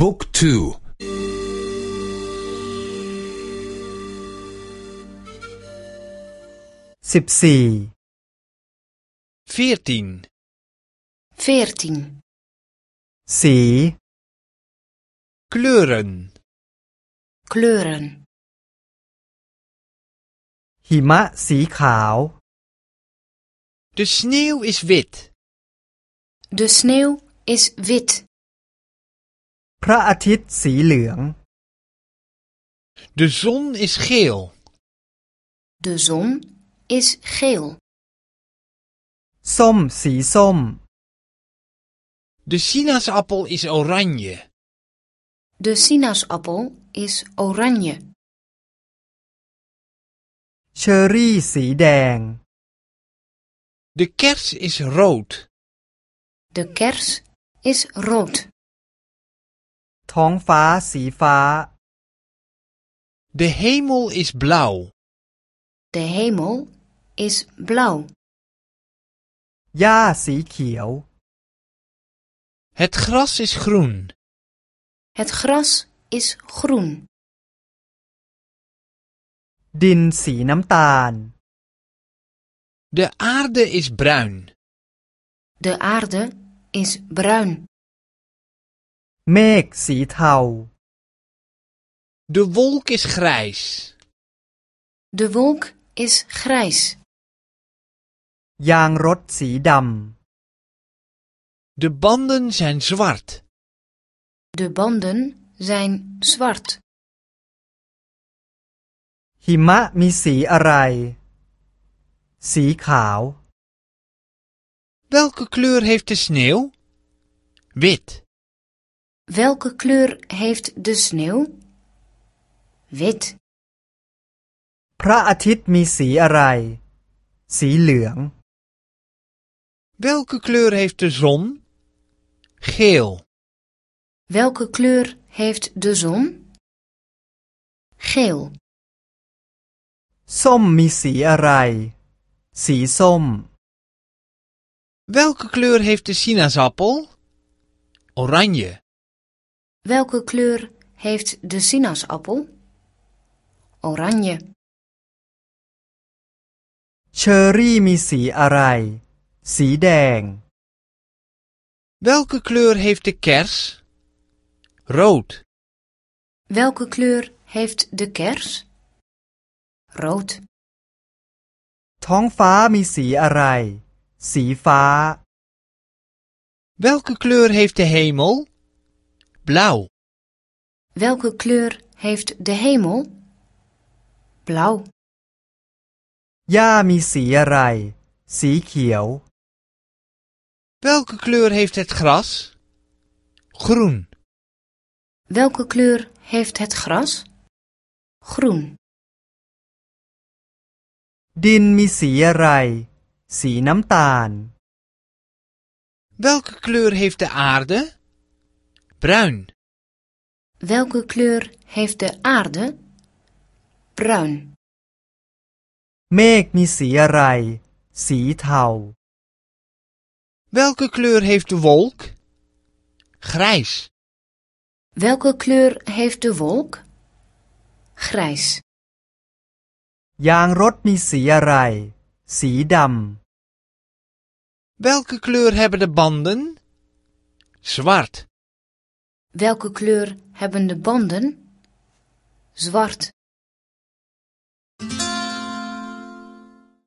บุ๊กทู สิบสี่ veertien, 14. สี kleuren, Kleuren. หิมะสีขาว de sneeuw is wit, De sneeuw is wit. พระอาทิตย์สีเหลือง de zon is geel, De zon is geel. ส้มสีส้ม de sinaasappel is oranje, De sinaasappel is oranje. เชอร์รี่สีแดง de kers is rood, De kers is rood. ท้องฟ้าสีฟ้า de hemel is blauw, De hemel is blauw. หญ้าสีเขียว het gras is groen, Het gras is groen. ดินสีน้ำตาล de aarde is bruin, De aarde is bruin. เมฆสีเทา de wolk is grijs, De wolk is grijs. ยางรถสีด de banden zijn zwart, De banden zijn zwart. ำ หิมะมีสีอะไร สีขาว welke kleur heeft de sneeuw? Wit, Welke kleur heeft de sneeuw? Wit. พระอาทิตย์มีสีอะไร สีเหลือง welke kleur heeft de zon? Geel, Welke kleur heeft de zon? Geel. ส้มมีสีอะไร สีส้ม welke kleur heeft de sinaasappel? Oranje. Welke kleur heeft de sinaasappel? Oranje. เชอร์รี่มีสีอะไร สีแดง Welke kleur heeft de kers? Rood. Welke kleur heeft de kers? Rood. ท้องฟ้ามีสีอะไร สีฟ้า Welke kleur heeft de hemel? Blauw. Welke kleur heeft de hemel? Blauw. หญ้ามีสีอะไร สีเขียว Welke kleur heeft het gras? Groen. Welke kleur heeft het gras? Groen. ดินมีสีอะไร สีน้ำตาล Welke kleur heeft de aarde? Bruin. Welke kleur heeft de aarde? Bruin. เมฆมีสีอะไร สีเทา Welke kleur heeft de wolk? Grijs. Welke kleur heeft de wolk? Grijs. ยางรถมีสีอะไร สีด Welke kleur hebben de banden? Zwart. Welke kleur hebben de banden? Zwart.